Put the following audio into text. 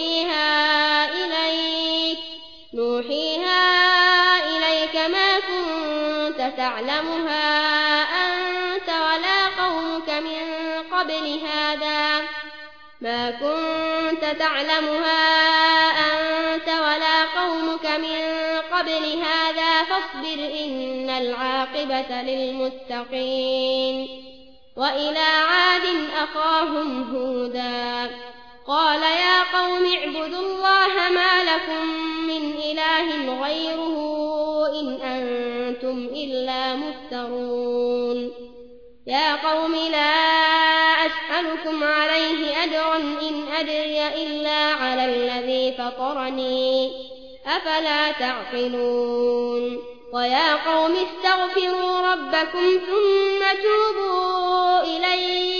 نوحيها إليك نوحيها إليك ما كنت تعلمها أنت ولا قومك من قبل هذا. ما كنت تعلمها أنت ولا قومك من قبل هذا فاصبر إن العاقبة للمتقين. وإلى عاد أخاهم هودا قال يا قوم اعبدوا الله ما لكم من إله غيره إن أنتم إلا مفترون يا قوم لا أسألكم عليه أجرا إن أدري إلا على الذي فطرني أفلا تعقلون ويا قوم استغفروا ربكم ثم توبوا إليه